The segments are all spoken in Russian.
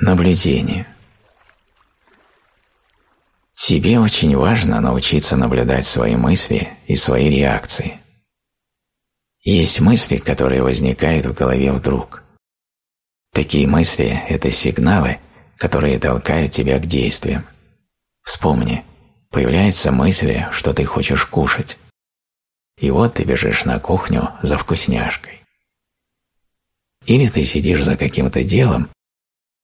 Наблюдение. Тебе очень важно научиться наблюдать свои мысли и свои реакции. Есть мысли, которые возникают в голове вдруг. Такие мысли – это сигналы, которые толкают тебя к действиям. Вспомни, появляется мысль, что ты хочешь кушать. И вот ты бежишь на кухню за вкусняшкой. Или ты сидишь за каким-то делом,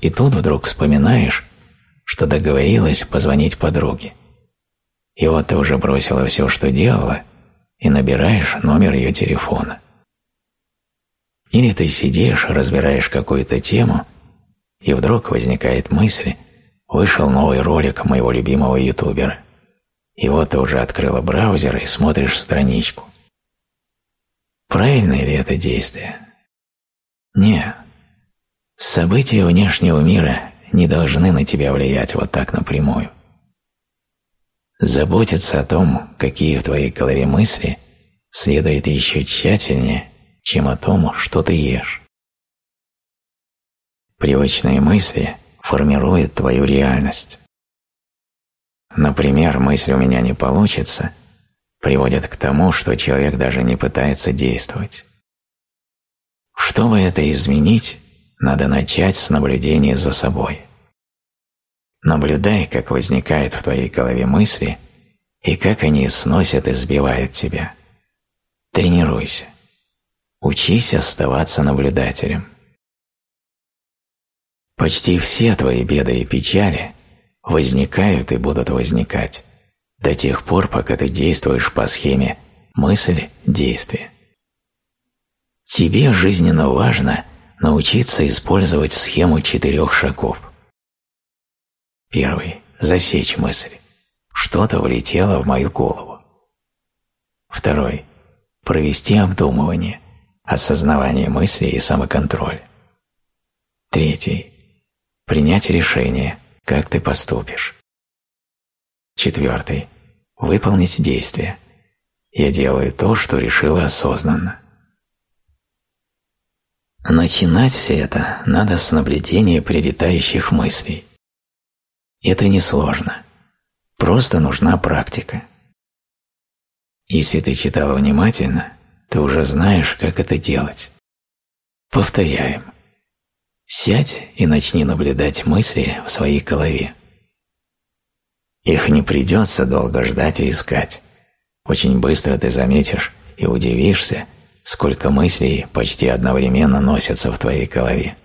и тут вдруг вспоминаешь, что договорилась позвонить подруге. И вот ты уже бросила все, что делала, и набираешь номер ее телефона. Или ты сидишь, разбираешь какую-то тему, и вдруг возникает мысль, вышел новый ролик моего любимого ютубера. И вот ты уже открыла браузер и смотришь страничку. Правильно ли это действие? Не. События внешнего мира не должны на тебя влиять вот так напрямую. Заботиться о том, какие в твоей голове мысли, следует еще тщательнее, чем о том, что ты ешь. Привычные мысли формируют твою реальность. Например, мысль «у меня не получится» приводит к тому, что человек даже не пытается действовать. Чтобы это изменить, надо начать с наблюдения за собой. Наблюдай, как возникают в твоей голове мысли и как они сносят и сбивают тебя. Тренируйся. Учись оставаться наблюдателем. Почти все твои беды и печали возникают и будут возникать до тех пор, пока ты действуешь по схеме мысль-действие. Тебе жизненно важно научиться использовать схему четырех шагов. Первый – засечь мысль. Что-то влетело в мою голову. Второй – провести обдумывание, осознавание мысли и самоконтроль. Третий – принять решение, как ты поступишь. Четвертый – выполнить действие. Я делаю то, что решила осознанно. Начинать все это надо с наблюдения прилетающих мыслей. Это несложно. Просто нужна практика. Если ты читал внимательно, ты уже знаешь, как это делать. Повторяем. Сядь и начни наблюдать мысли в своей голове. Их не придется долго ждать и искать. Очень быстро ты заметишь и удивишься, сколько мыслей почти одновременно носятся в твоей голове.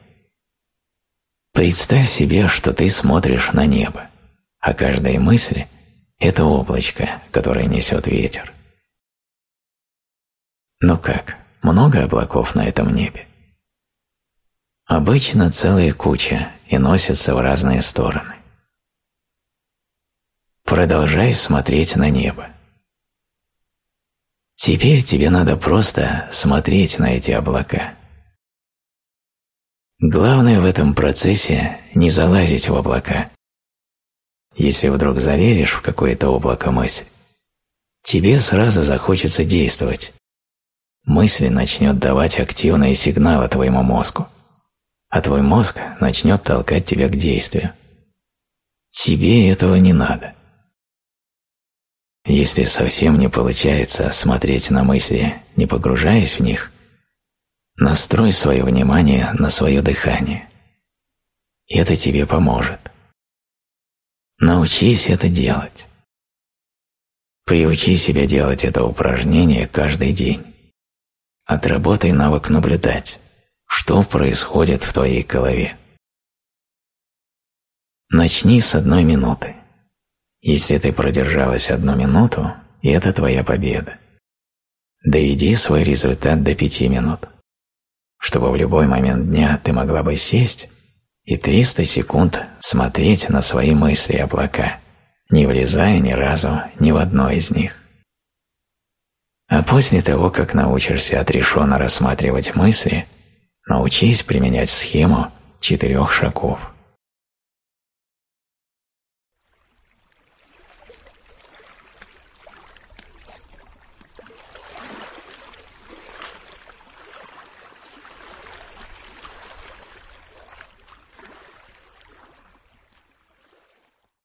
Представь себе, что ты смотришь на небо, а каждая мысль – это облачко, которое несет ветер. Ну как, много облаков на этом небе? Обычно целая куча и носятся в разные стороны. Продолжай смотреть на небо. Теперь тебе надо просто смотреть на эти облака. Главное в этом процессе не залазить в облака. Если вдруг залезешь в какое-то облако мысль, тебе сразу захочется действовать. Мысль начнет давать активные сигналы твоему мозгу, а твой мозг начнет толкать тебя к действию. Тебе этого не надо. Если совсем не получается смотреть на мысли, не погружаясь в них, настрой свое внимание на свое дыхание. Это тебе поможет. Научись это делать. Приучи себя делать это упражнение каждый день. Отработай навык наблюдать, что происходит в твоей голове. Начни с одной минуты. Если ты продержалась одну минуту, это твоя победа. Доведи свой результат до пяти минут, чтобы в любой момент дня ты могла бы сесть и 300 секунд смотреть на свои мысли и облака, не влезая ни разу ни в одно из них. А после того, как научишься отрешенно рассматривать мысли, научись применять схему четырех шагов.